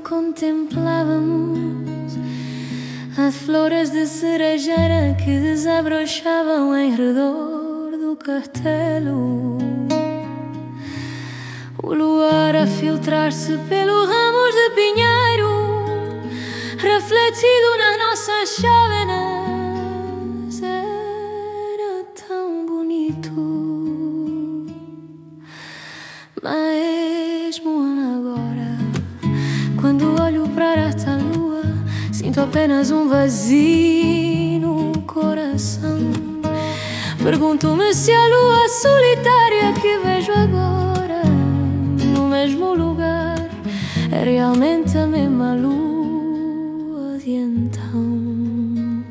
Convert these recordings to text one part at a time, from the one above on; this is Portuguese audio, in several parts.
contemplávamos as flores de cerejeira que desabrochavam em redor do castelo. O luar a filtrar-se pelo ramos de pinheiro, refletido nas nossas chávenas, era tão bonito. Agora, quando olho para esta lua, sinto apenas um vazio no coração. Pergunto-me se a lua solitária que vejo agora no mesmo lugar é realmente a mesma lua de então.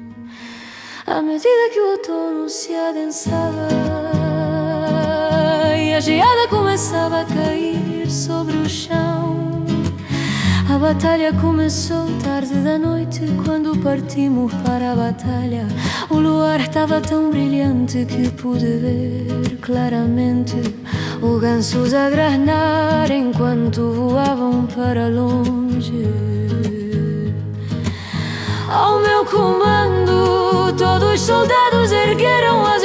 À medida que o outono se adensava e a geada começava a cair sobre o chão. A batalha começou tarde da noite quando partimos para a batalha. O luar estava tão brilhante que pude ver claramente os gansos a granar enquanto voavam para longe. Ao meu comando, todos os soldados ergueram as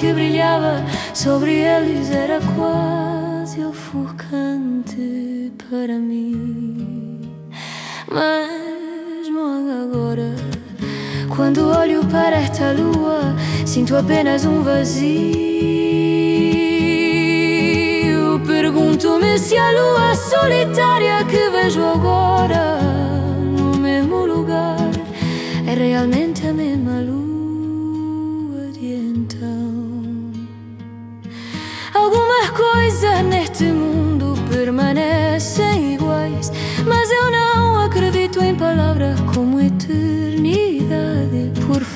que brilhava sobre eles era quase ofuscante para mim. Mesmo agora, quando olho para esta lua, sinto apenas um vazio. Pergunto-me se a lua solitária que vejo agora no mesmo lugar é realmente a mesma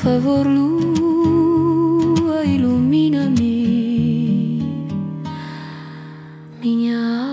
favor lua, ilumina-me, minha alma.